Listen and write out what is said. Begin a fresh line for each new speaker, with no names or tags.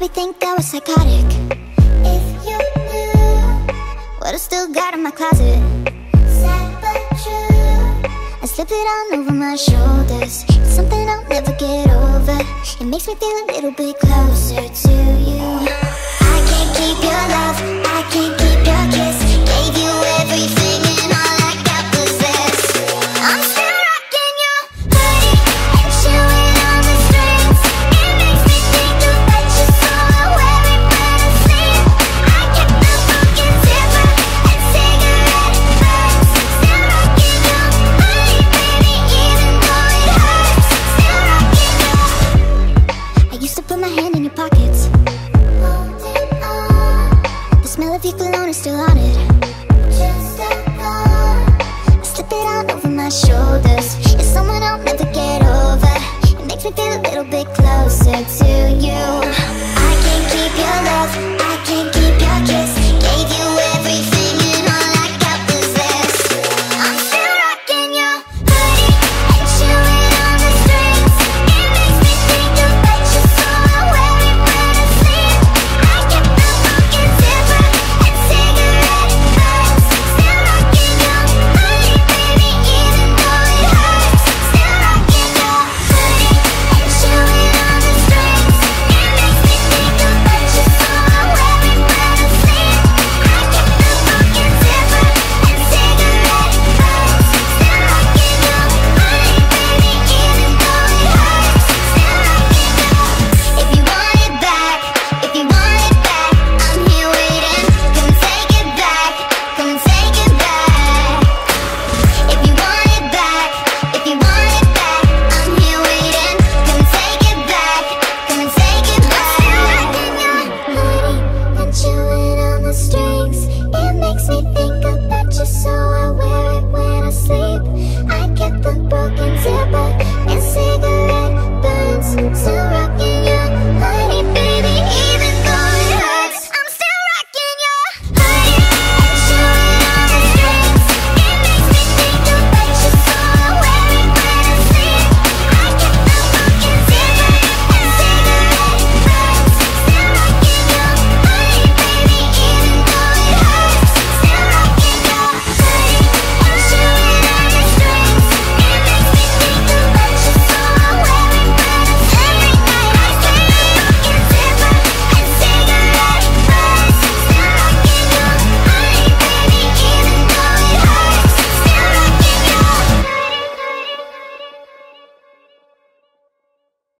probably think I was psychotic If you knew What I still got in my closet Sad but true I slip it on over my shoulders it's Something I'll never get over It makes me feel a little bit closer to you I can't keep your love I can't Now the people on is still on it